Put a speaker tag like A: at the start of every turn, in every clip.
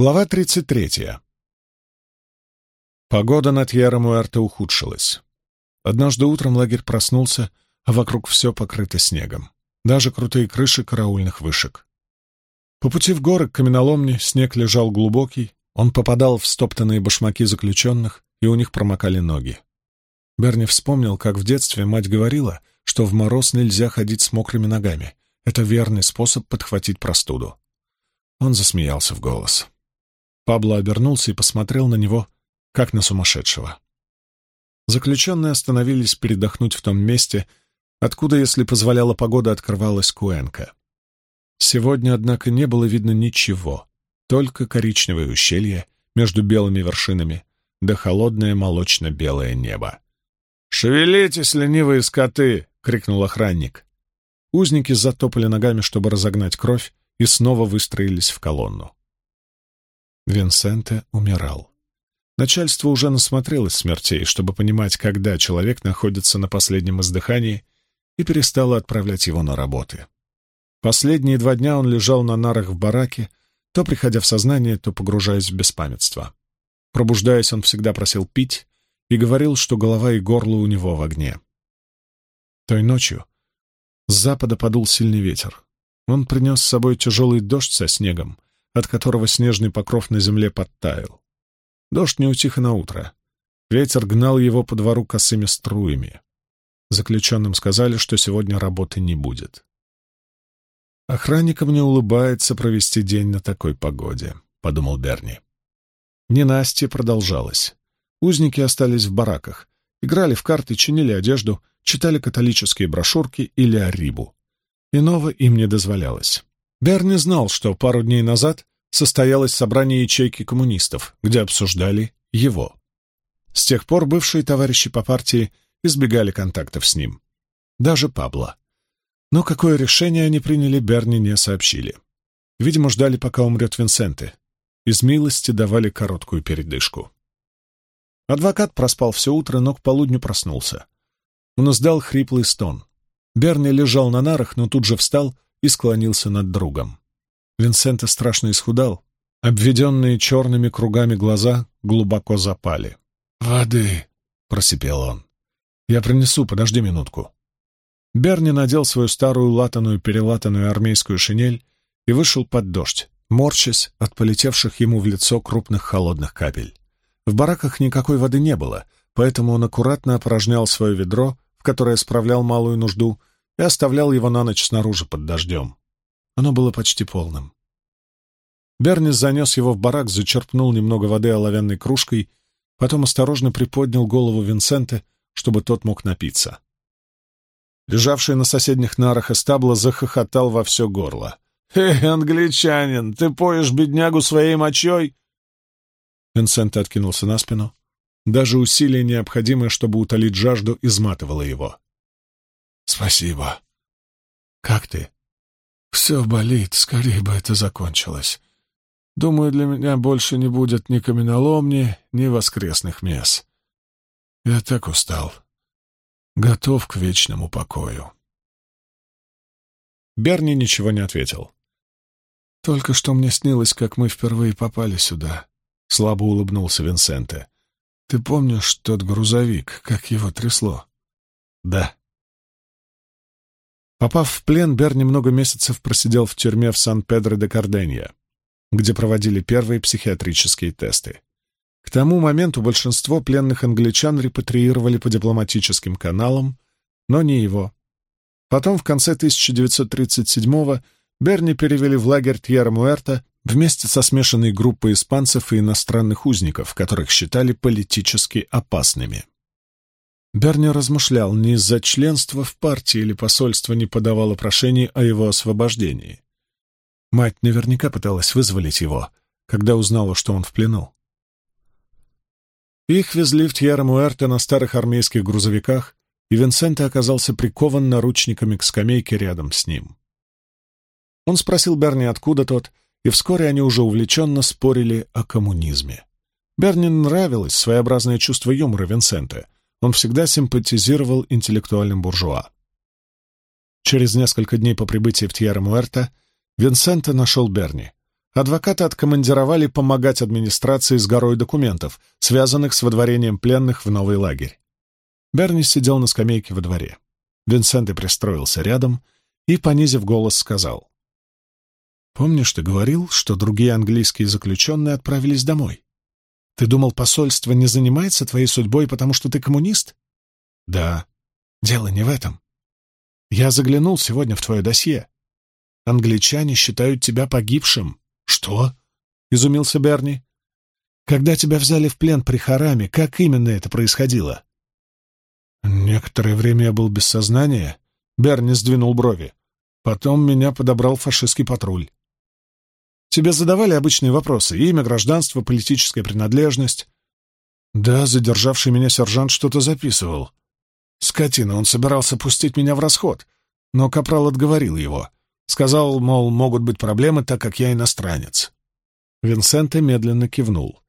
A: Глава 33. Погода над Тьерра-Муэрте ухудшилась. Однажды утром лагерь проснулся, а вокруг все покрыто снегом. Даже крутые крыши караульных вышек. По пути в горы к каменоломне снег лежал глубокий, он попадал в стоптанные башмаки заключенных, и у них промокали ноги. Берни вспомнил, как в детстве мать говорила, что в мороз нельзя ходить с мокрыми ногами. Это верный способ подхватить простуду. Он засмеялся в голос. Пабло обернулся и посмотрел на него, как на сумасшедшего. Заключенные остановились передохнуть в том месте, откуда, если позволяла погода, открывалась Куэнка. Сегодня, однако, не было видно ничего, только коричневое ущелье между белыми вершинами да холодное молочно-белое небо. «Шевелитесь, ленивые скоты!» — крикнул охранник. Узники затопали ногами, чтобы разогнать кровь, и снова выстроились в колонну. Винсенте умирал. Начальство уже насмотрелось смертей, чтобы понимать, когда человек находится на последнем издыхании, и перестало отправлять его на работы. Последние два дня он лежал на нарах в бараке, то приходя в сознание, то погружаясь в беспамятство. Пробуждаясь, он всегда просил пить и говорил, что голова и горло у него в огне. Той ночью с запада подул сильный ветер. Он принес с собой тяжелый дождь со снегом, от которого снежный покров на земле подтаял. Дождь не утих и на утро. Ветер гнал его по двору косыми струями. Заключенным сказали, что сегодня работы не будет. «Охранникам не улыбается провести день на такой погоде», — подумал Берни. Ненастье продолжалось. Узники остались в бараках, играли в карты, чинили одежду, читали католические брошюрки или арибу. Иного им не дозволялось. Берни знал, что пару дней назад состоялось собрание ячейки коммунистов, где обсуждали его. С тех пор бывшие товарищи по партии избегали контактов с ним. Даже Пабло. Но какое решение они приняли, Берни не сообщили. Видимо, ждали, пока умрет Винсенте. Из милости давали короткую передышку. Адвокат проспал все утро, но к полудню проснулся. Он издал хриплый стон. Берни лежал на нарах, но тут же встал и склонился над другом. Винсента страшно исхудал. Обведенные черными кругами глаза глубоко запали. «Воды!» — просипел он. «Я принесу, подожди минутку». Берни надел свою старую латаную перелатанную армейскую шинель и вышел под дождь, морщась от полетевших ему в лицо крупных холодных капель. В бараках никакой воды не было, поэтому он аккуратно опорожнял свое ведро, в которое справлял малую нужду, и оставлял его на ночь снаружи под дождем. Оно было почти полным. Бернис занес его в барак, зачерпнул немного воды оловянной кружкой, потом осторожно приподнял голову Винсента, чтобы тот мог напиться. Лежавший на соседних нарах эстабло захохотал во все горло. «Эй, англичанин, ты поешь беднягу своей мочой?» Винсент откинулся на спину. Даже усилие, необходимое, чтобы утолить жажду, изматывало его. «Спасибо. Как ты?» «Все болит, скорее бы это закончилось. Думаю, для меня больше не будет ни каменоломни, ни воскресных мес. Я так устал готов к вечному покою. Берни ничего не ответил. «Только что мне снилось, как мы впервые попали сюда», — слабо улыбнулся Винсенте. «Ты помнишь тот грузовик, как его трясло?» «Да». Попав в плен, Берни много месяцев просидел в тюрьме в Сан-Педро-де-Карденья, где проводили первые психиатрические тесты. К тому моменту большинство пленных англичан репатриировали по дипломатическим каналам, но не его. Потом, в конце 1937-го, Берни перевели в лагерь Тьерра-Муэрта вместе со смешанной группой испанцев и иностранных узников, которых считали политически опасными. Берни размышлял, не из-за членства в партии или посольство не подавало прошений о его освобождении. Мать наверняка пыталась вызволить его, когда узнала, что он в плену. Их везли в Тьерра-Муэрте на старых армейских грузовиках, и Винсенте оказался прикован наручниками к скамейке рядом с ним. Он спросил Берни, откуда тот, и вскоре они уже увлеченно спорили о коммунизме. Берни нравилось своеобразное чувство юмора Винсенте. Он всегда симпатизировал интеллектуальным буржуа. Через несколько дней по прибытии в Тьерра-Муэрте Винсенте нашел Берни. Адвоката откомандировали помогать администрации с горой документов, связанных с водворением пленных в новый лагерь. Берни сидел на скамейке во дворе. Винсент и пристроился рядом и, понизив голос, сказал. «Помнишь, ты говорил, что другие английские заключенные отправились домой? Ты думал, посольство не занимается твоей судьбой, потому что ты коммунист?» «Да. Дело не в этом. Я заглянул сегодня в твое досье. Англичане считают тебя погибшим. «Что?» — изумился Берни. «Когда тебя взяли в плен при Хараме, как именно это происходило?» «Некоторое время я был без сознания», — Берни сдвинул брови. «Потом меня подобрал фашистский патруль». «Тебе задавали обычные вопросы? Имя, гражданство, политическая принадлежность?» «Да, задержавший меня сержант что-то записывал. Скотина, он собирался пустить меня в расход, но Капрал отговорил его. Сказал, мол, могут быть проблемы, так как я иностранец. Винсенте медленно кивнул.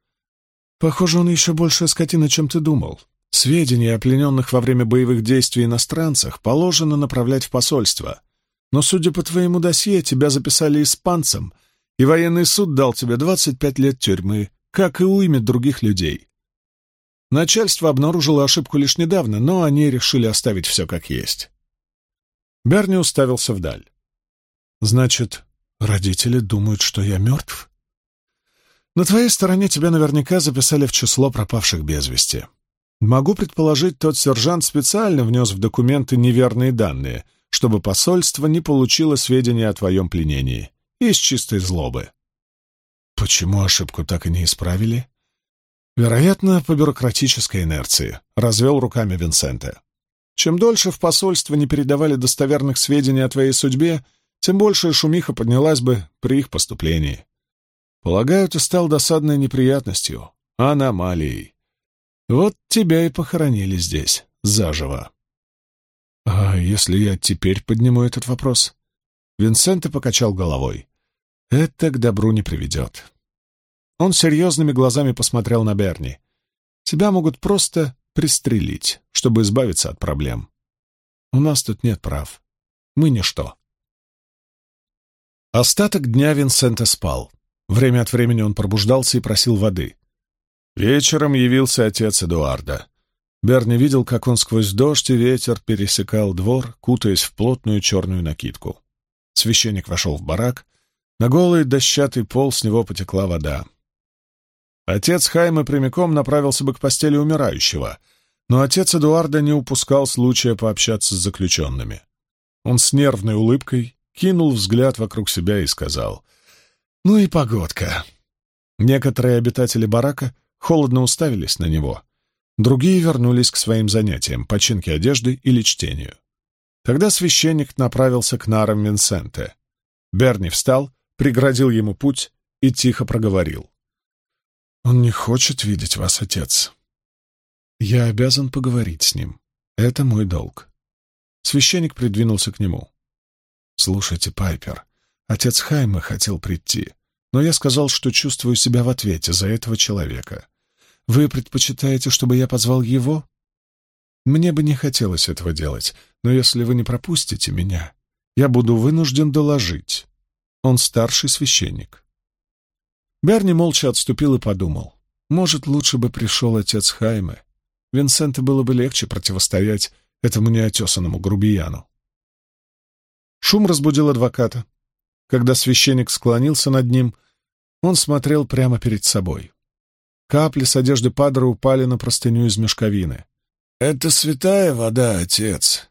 A: Похоже, он еще больше скотина, чем ты думал. Сведения о плененных во время боевых действий иностранцах положено направлять в посольство. Но, судя по твоему досье, тебя записали испанцем, и военный суд дал тебе 25 лет тюрьмы, как и уймет других людей. Начальство обнаружило ошибку лишь недавно, но они решили оставить все как есть. Берни уставился вдаль. Значит, родители думают, что я мертв? На твоей стороне тебя наверняка записали в число пропавших без вести. Могу предположить, тот сержант специально внес в документы неверные данные, чтобы посольство не получило сведения о твоем пленении. Из чистой злобы. Почему ошибку так и не исправили? Вероятно, по бюрократической инерции, — развел руками Винсенте. Чем дольше в посольство не передавали достоверных сведений о твоей судьбе, тем большая шумиха поднялась бы при их поступлении. Полагаю, ты стал досадной неприятностью, аномалией. Вот тебя и похоронили здесь, заживо. А если я теперь подниму этот вопрос? Винсенте покачал головой. Это к добру не приведет. Он серьезными глазами посмотрел на Берни. Тебя могут просто пристрелить, чтобы избавиться от проблем. У нас тут нет прав. Мы ничто. Остаток дня Винсента спал. Время от времени он пробуждался и просил воды. Вечером явился отец Эдуарда. Берни видел, как он сквозь дождь и ветер пересекал двор, кутаясь в плотную черную накидку. Священник вошел в барак. На голый дощатый пол с него потекла вода. Отец Хайма прямиком направился бы к постели умирающего, но отец Эдуарда не упускал случая пообщаться с заключенными. Он с нервной улыбкой кинул взгляд вокруг себя и сказал «Ну и погодка». Некоторые обитатели барака холодно уставились на него, другие вернулись к своим занятиям, починке одежды или чтению. Тогда священник направился к нарам Винсенте. Берни встал, преградил ему путь и тихо проговорил. «Он не хочет видеть вас, отец. Я обязан поговорить с ним. Это мой долг». Священник придвинулся к нему. «Слушайте, Пайпер, отец Хайма хотел прийти, но я сказал, что чувствую себя в ответе за этого человека. Вы предпочитаете, чтобы я позвал его? Мне бы не хотелось этого делать, но если вы не пропустите меня, я буду вынужден доложить. Он старший священник». Берни молча отступил и подумал. Может, лучше бы пришел отец Хайме. Винсенту было бы легче противостоять этому неотесанному грубияну. Шум разбудил адвоката. Когда священник склонился над ним, он смотрел прямо перед собой. Капли с одежды Падра упали на простыню из мешковины. «Это святая вода, отец».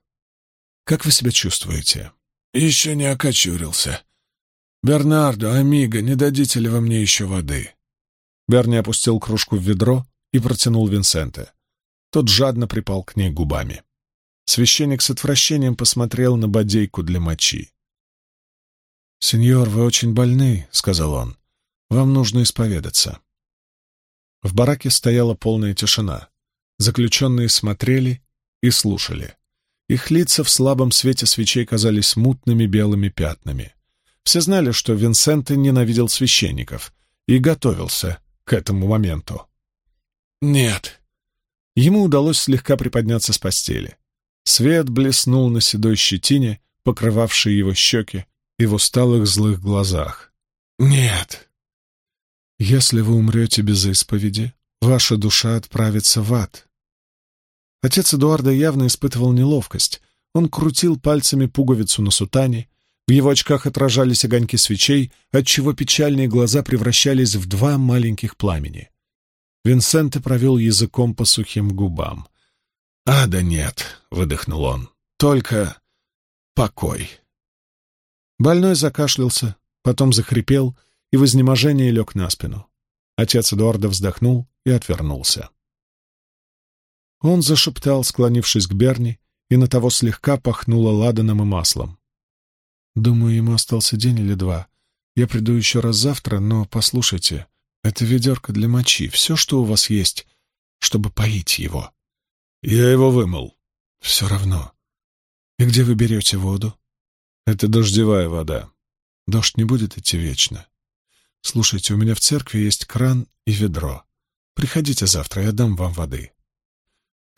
A: «Как вы себя чувствуете?» «Еще не окочурился. Бернардо, Амиго, не дадите ли вы мне еще воды?» Берни опустил кружку в ведро и протянул Винсенте. Тот жадно припал к ней губами. Священник с отвращением посмотрел на бодейку для мочи. «Сеньор, вы очень больны», — сказал он. «Вам нужно исповедаться». В бараке стояла полная тишина. Заключенные смотрели и слушали. Их лица в слабом свете свечей казались мутными белыми пятнами. Все знали, что Винсенте ненавидел священников и готовился к этому моменту. «Нет». Ему удалось слегка приподняться с постели. Свет блеснул на седой щетине, покрывавшей его щеки, и в усталых злых глазах. «Нет!» Если вы умрете без исповеди, ваша душа отправится в ад. Отец Эдуарда явно испытывал неловкость. Он крутил пальцами пуговицу на сутане, в его очках отражались огоньки свечей, отчего печальные глаза превращались в два маленьких пламени. Винсенте провел языком по сухим губам. «А, да нет», — выдохнул он, — «только покой». Больной закашлялся, потом захрипел и в изнеможении лег на спину. Отец Эдуарда вздохнул и отвернулся. Он зашептал, склонившись к Берни, и на того слегка пахнуло ладаном и маслом. «Думаю, ему остался день или два. Я приду еще раз завтра, но послушайте, это ведерко для мочи, все, что у вас есть, чтобы поить его». «Я его вымыл». «Все равно. И где вы берете воду?» «Это дождевая вода. Дождь не будет идти вечно. Слушайте, у меня в церкви есть кран и ведро. Приходите завтра, я дам вам воды.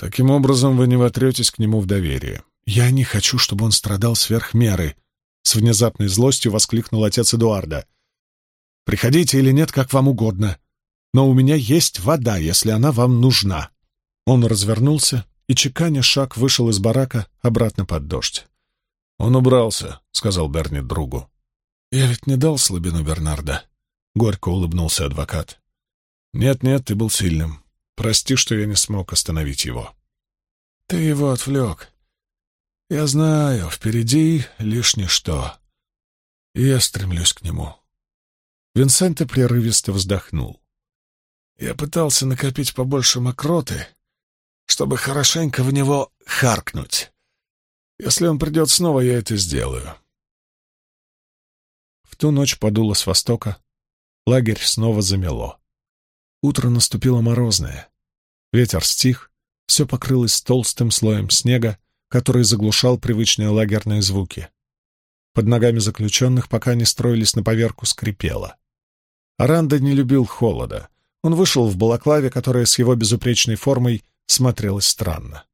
A: Таким образом, вы не вотретесь к нему в доверие. Я не хочу, чтобы он страдал сверх меры. С внезапной злостью воскликнул отец Эдуарда. Приходите или нет, как вам угодно. Но у меня есть вода, если она вам нужна. Он развернулся и, чеканя шаг, вышел из барака обратно под дождь. «Он убрался», — сказал Берни другу. «Я ведь не дал слабину Бернарда», — горько улыбнулся адвокат. «Нет-нет, ты был сильным. Прости, что я не смог остановить его». «Ты его отвлек. Я знаю, впереди лишь ничто. И я стремлюсь к нему». Винсенте прерывисто вздохнул. «Я пытался накопить побольше мокроты, чтобы хорошенько в него харкнуть. Если он придет снова, я это сделаю». В ту ночь подуло с востока, лагерь снова замело. Утро наступило морозное. Ветер стих, все покрылось толстым слоем снега, который заглушал привычные лагерные звуки. Под ногами заключенных, пока они строились на поверку, скрипело. Аранда не любил холода. Он вышел в балаклаве, которая с его безупречной формой смотрелась странно.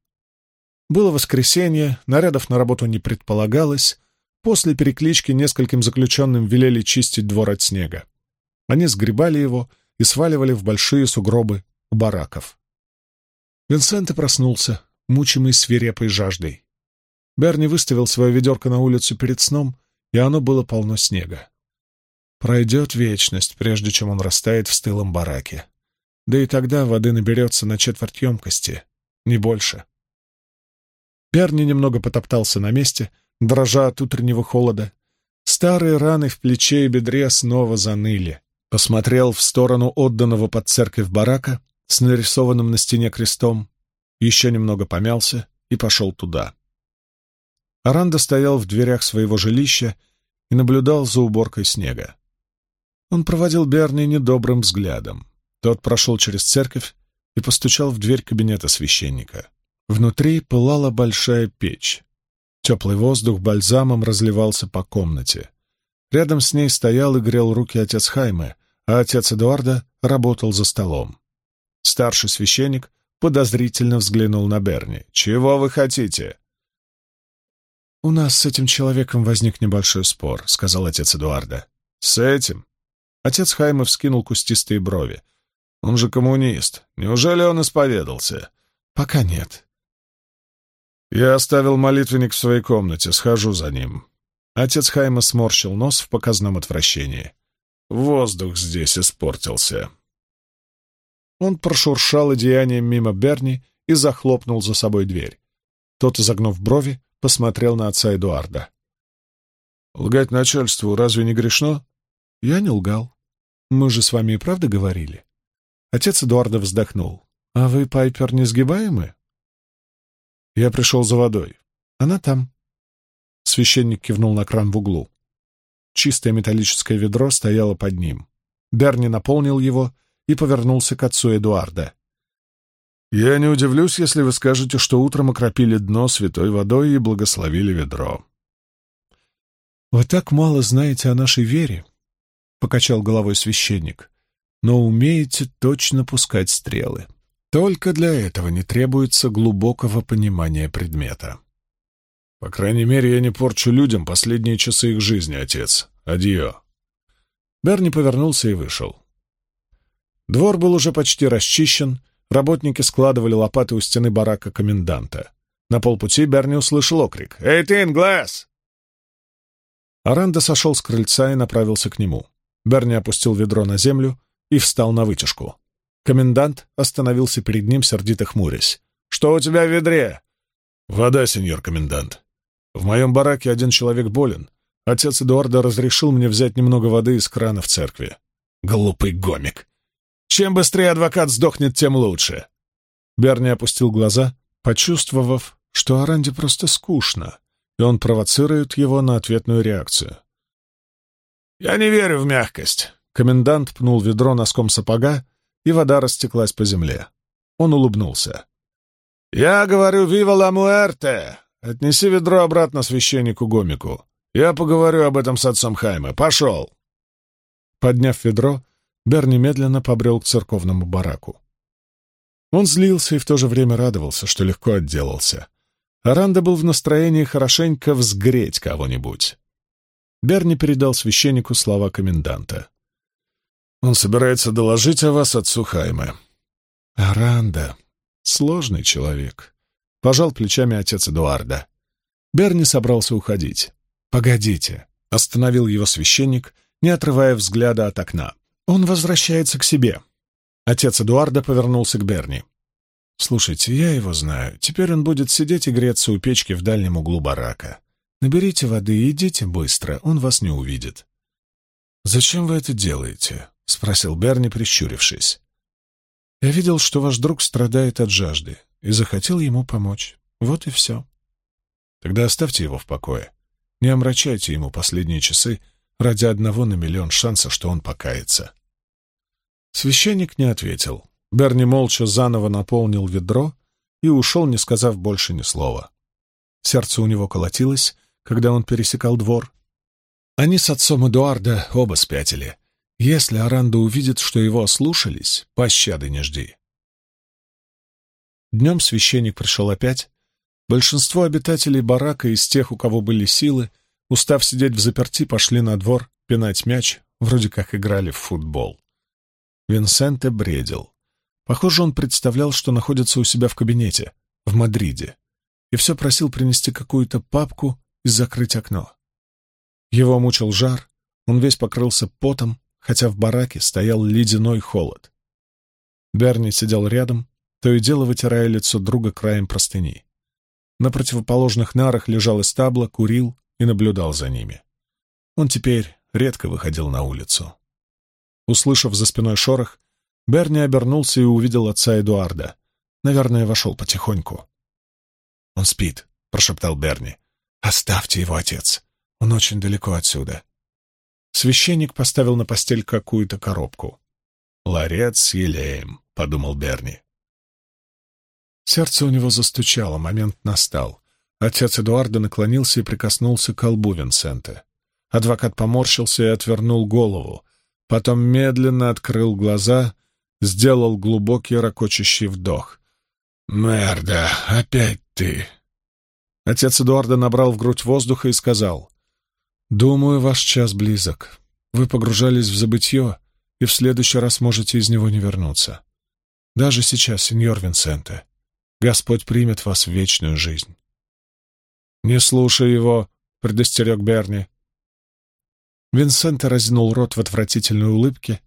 A: Было воскресенье, нарядов на работу не предполагалось. После переклички нескольким заключенным велели чистить двор от снега. Они сгребали его и сваливали в большие сугробы у бараков. Винсент проснулся, мучимый свирепой жаждой. Берни выставил свое ведерко на улицу перед сном, и оно было полно снега. Пройдет вечность, прежде чем он растает в стылом бараке. Да и тогда воды наберется на четверть емкости, не больше. Берни немного потоптался на месте, дрожа от утреннего холода. Старые раны в плече и бедре снова заныли посмотрел в сторону отданного под церковь барака с нарисованным на стене крестом, еще немного помялся и пошел туда. Аранда стоял в дверях своего жилища и наблюдал за уборкой снега. Он проводил Берни недобрым взглядом. Тот прошел через церковь и постучал в дверь кабинета священника. Внутри пылала большая печь. Теплый воздух бальзамом разливался по комнате. Рядом с ней стоял и грел руки отец Хайме, а отец Эдуарда работал за столом. Старший священник подозрительно взглянул на Берни. «Чего вы хотите?» «У нас с этим человеком возник небольшой спор», — сказал отец Эдуарда. «С этим?» Отец Хайме вскинул кустистые брови. «Он же коммунист. Неужели он исповедался?» «Пока нет». «Я оставил молитвенник в своей комнате. Схожу за ним». Отец Хайма сморщил нос в показном отвращении. Воздух здесь испортился. Он прошуршал одеянием мимо Берни и захлопнул за собой дверь. Тот, изогнув брови, посмотрел на отца Эдуарда. «Лгать начальству разве не грешно?» «Я не лгал. Мы же с вами и правда говорили?» Отец Эдуарда вздохнул. «А вы, Пайпер, несгибаемы?» «Я пришел за водой. Она там». Священник кивнул на кран в углу. Чистое металлическое ведро стояло под ним. Берни наполнил его и повернулся к отцу Эдуарда. «Я не удивлюсь, если вы скажете, что утром окропили дно святой водой и благословили ведро». «Вы так мало знаете о нашей вере», — покачал головой священник, «но умеете точно пускать стрелы. Только для этого не требуется глубокого понимания предмета». По крайней мере, я не порчу людям последние часы их жизни, отец. Адьё. Берни повернулся и вышел. Двор был уже почти расчищен, работники складывали лопаты у стены барака коменданта. На полпути Берни услышал окрик. «Эй, ты, Инглас!» Аранда сошел с крыльца и направился к нему. Берни опустил ведро на землю и встал на вытяжку. Комендант остановился перед ним, сердито хмурясь. «Что у тебя в ведре?» «Вода, сеньор комендант. В моем бараке один человек болен. Отец Эдуарда разрешил мне взять немного воды из крана в церкви». «Глупый гомик! Чем быстрее адвокат сдохнет, тем лучше!» Берни опустил глаза, почувствовав, что Аранде просто скучно, и он провоцирует его на ответную реакцию. «Я не верю в мягкость!» Комендант пнул ведро носком сапога, и вода растеклась по земле. Он улыбнулся. «Я говорю, вива ла муэрте! Отнеси ведро обратно священнику Гомику. Я поговорю об этом с отцом Хайме. Пошел!» Подняв ведро, Берни медленно побрел к церковному бараку. Он злился и в то же время радовался, что легко отделался. Аранда был в настроении хорошенько взгреть кого-нибудь. Берни передал священнику слова коменданта. Он собирается доложить о вас отцу Хайме. Аранда. Сложный человек. Пожал плечами отец Эдуарда. Берни собрался уходить. «Погодите», — остановил его священник, не отрывая взгляда от окна. «Он возвращается к себе». Отец Эдуарда повернулся к Берни. «Слушайте, я его знаю. Теперь он будет сидеть и греться у печки в дальнем углу барака. Наберите воды и идите быстро, он вас не увидит». «Зачем вы это делаете?» — спросил Берни, прищурившись. «Я видел, что ваш друг страдает от жажды, и захотел ему помочь. Вот и все. Тогда оставьте его в покое. Не омрачайте ему последние часы ради одного на миллион шанса, что он покается». Священник не ответил. Берни молча заново наполнил ведро и ушел, не сказав больше ни слова. Сердце у него колотилось, когда он пересекал двор. Они с отцом Эдуарда оба спятили — если Аранда увидит, что его ослушались, пощады не жди. Днем священник пришел опять. Большинство обитателей барака из тех, у кого были силы, устав сидеть в заперти, пошли на двор пинать мяч, вроде как играли в футбол. Винсенте бредил. Похоже, он представлял, что находится у себя в кабинете, в Мадриде, и все просил принести какую-то папку и закрыть окно. Его мучил жар, он весь покрылся потом, хотя в бараке стоял ледяной холод. Берни сидел рядом, то и дело вытирая лицо друга краем простыни. На противоположных нарах лежал эстабло, курил и наблюдал за ними. Он теперь редко выходил на улицу. Услышав за спиной шорох, Берни обернулся и увидел отца Эдуарда. Наверное, вошел потихоньку. «Он спит», — прошептал Берни. «Оставьте его, отец. Он очень далеко отсюда. Священник поставил на постель какую-то коробку. «Ларец с елеем», — подумал Берни. Сердце у него застучало, момент настал. Отец Эдуарда наклонился и прикоснулся к колбу Винсента. Адвокат поморщился и отвернул голову, потом медленно открыл глаза, сделал глубокий ракочущий вдох. «Мерда, опять ты!» Отец Эдуарда набрал в грудь воздуха и сказал, «Думаю, ваш час близок. Вы погружались в забытье, и в следующий раз можете из него не вернуться. Даже сейчас, сеньор Винсенте, Господь примет вас в вечную жизнь». «Не слушай его», — предостерег Берни. Винсенте разнул рот в отвратительной улыбке,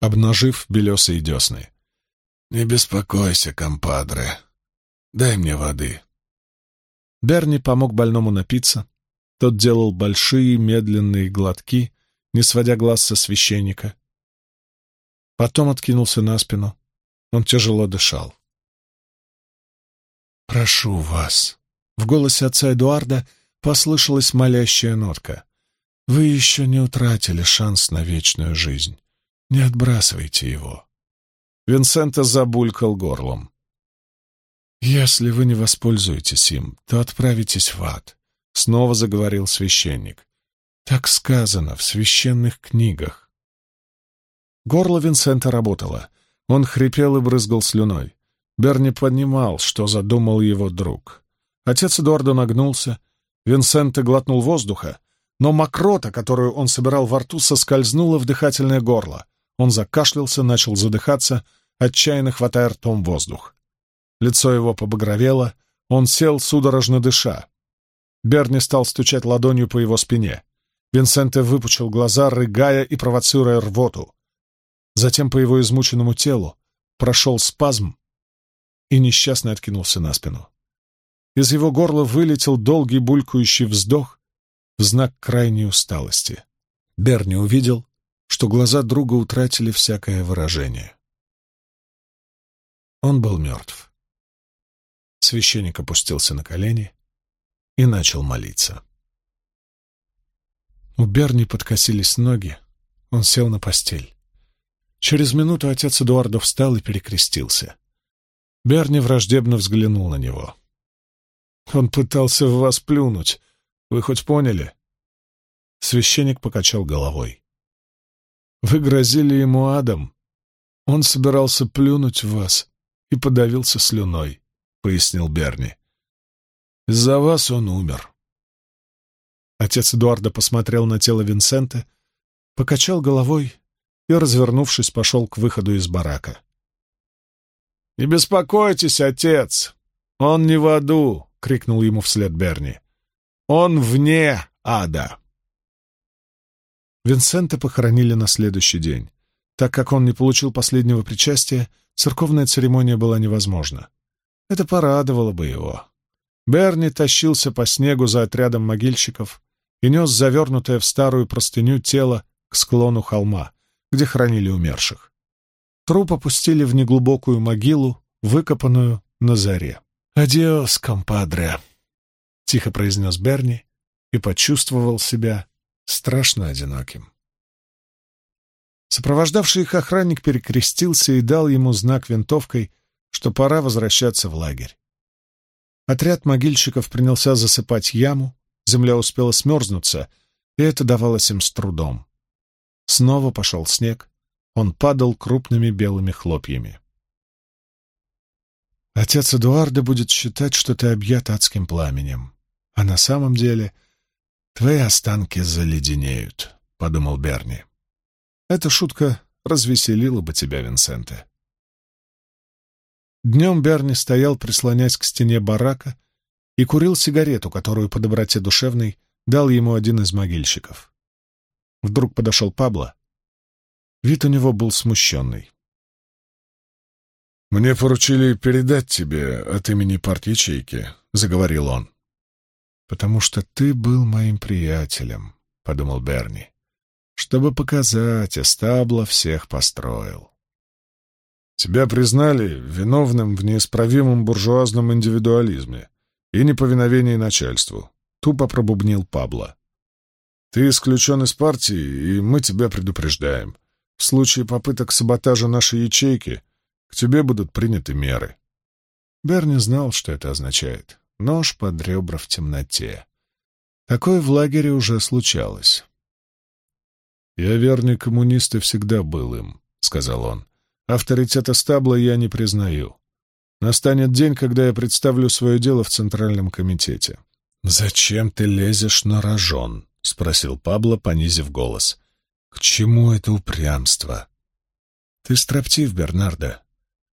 A: обнажив белесые десны. «Не беспокойся, компадре. Дай мне воды». Берни помог больному напиться, тот делал большие медленные глотки, не сводя глаз со священника. Потом откинулся на спину. Он тяжело дышал. «Прошу вас». В голосе отца Эдуарда послышалась молящая нотка. «Вы еще не утратили шанс на вечную жизнь. Не отбрасывайте его». Винсента забулькал горлом. «Если вы не воспользуетесь им, то отправитесь в ад. — снова заговорил священник. «Так сказано в священных книгах». Горло Винсента работало. Он хрипел и брызгал слюной. Берни понимал, что задумал его друг. Отец Эдуарда нагнулся. Винсент глотнул воздуха, но мокрота, которую он собирал во рту, соскользнула в дыхательное горло. Он закашлялся, начал задыхаться, отчаянно хватая ртом воздух. Лицо его побагровело, он сел, судорожно дыша. Берни стал стучать ладонью по его спине. Винсенте выпучил глаза, рыгая и провоцируя рвоту. Затем по его измученному телу прошел спазм, и несчастный откинулся на спину. Из его горла вылетел долгий булькающий вздох в знак крайней усталости. Берни увидел, что глаза друга утратили всякое выражение. Он был мертв. Священник опустился на колени и начал молиться. У Берни подкосились ноги, он сел на постель. Через минуту отец Эдуарда встал и перекрестился. Берни враждебно взглянул на него. «Он пытался в вас плюнуть. Вы хоть поняли?» Священник покачал головой. «Вы грозили ему адом. Он собирался плюнуть в вас и подавился слюной», — пояснил Берни. «Из-за вас он умер». Отец Эдуарда посмотрел на тело Винсента, покачал головой и, развернувшись, пошел к выходу из барака. «Не беспокойтесь, отец! Он не в аду!» — крикнул ему вслед Берни. «Он вне ада!» Винсента похоронили на следующий день. Так как он не получил последнего причастия, церковная церемония была невозможна. Это порадовало бы его. Берни тащился по снегу за отрядом могильщиков и нес завернутое в старую простыню тело к склону холма, где хранили умерших. Труп опустили в неглубокую могилу, выкопанную на заре. «Адиос, компадре!» — тихо произнес Берни и почувствовал себя страшно одиноким. Сопровождавший их охранник перекрестился и дал ему знак винтовкой, что пора возвращаться в лагерь. Отряд могильщиков принялся засыпать яму, земля успела смерзнуться, и это давалось им с трудом. Снова пошел снег, он падал крупными белыми хлопьями. Отец Эдуарда будет считать, что ты объят адским пламенем, а на самом деле твои останки заледенеют, — подумал Берни. Эта шутка развеселила бы тебя, Винсенте. Днем Берни стоял, прислонясь к стене барака, и курил сигарету, которую по доброте душевной дал ему один из могильщиков. Вдруг подошел Пабло. Вид у него был смущенный.
B: «Мне поручили передать тебе от имени партии ячейки», — заговорил он.
A: «Потому что ты был моим приятелем», — подумал Берни. «Чтобы показать, Эстабло всех построил».
B: «Тебя признали виновным в неисправимом буржуазном индивидуализме и неповиновении начальству», — тупо пробубнил Пабло. «Ты исключен из партии, и мы тебя предупреждаем. В случае попыток саботажа нашей ячейки к тебе будут приняты меры».
A: Берни знал, что это означает. Нож под ребра в темноте. Такое в лагере уже случалось.
B: «Я верный коммунист и всегда был им», — сказал он. «Авторитета стабла я не признаю. Настанет день, когда я представлю свое дело в Центральном комитете».
A: «Зачем ты лезешь на рожон?» — спросил Пабло, понизив голос. «К чему это упрямство?» «Ты строптив, Бернардо.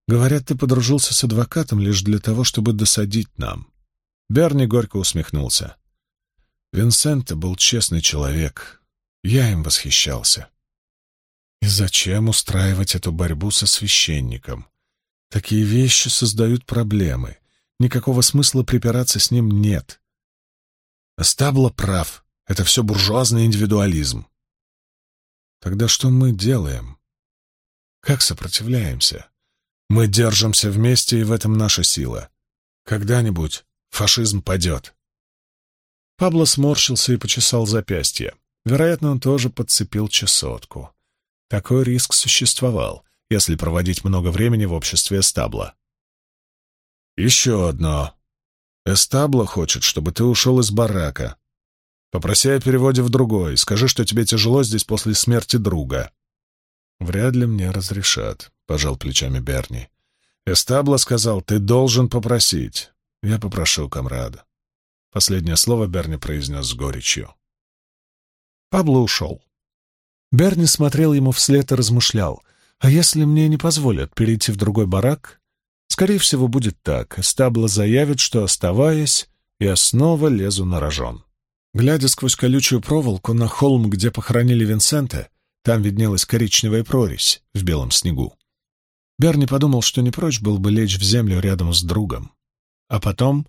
A: Говорят, ты подружился с адвокатом лишь для того, чтобы досадить нам». Берни горько усмехнулся. Винсента был честный человек. Я им восхищался. И зачем устраивать эту борьбу со священником? Такие вещи создают проблемы. Никакого смысла припираться с ним нет. Стабло прав. Это все буржуазный индивидуализм. Тогда что мы делаем? Как сопротивляемся? Мы держимся вместе, и в этом наша сила. Когда-нибудь фашизм падет. Пабло сморщился и почесал запястье. Вероятно, он тоже подцепил чесотку. Такой риск существовал, если проводить много времени в обществе эстабла. «Еще одно. Эстабло хочет, чтобы ты ушел из барака. Попроси о переводе в другой. Скажи, что тебе тяжело здесь после смерти друга». «Вряд ли мне разрешат», — пожал плечами Берни. «Эстабло сказал, ты должен попросить. Я попрошу комрада». Последнее слово Берни произнес с горечью. Пабло ушел. Берни смотрел ему вслед и размышлял. «А если мне не позволят перейти в другой барак?» «Скорее всего, будет так. Эстабло заявит, что, оставаясь, я снова лезу на рожон». Глядя сквозь колючую проволоку на холм, где похоронили Винсента, там виднелась коричневая прорезь в белом снегу. Берни подумал, что не прочь был бы лечь в землю рядом с другом. А потом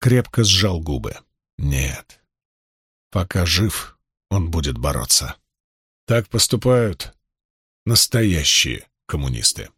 A: крепко сжал губы. Нет. Пока жив, он будет бороться. Так поступают настоящие коммунисты.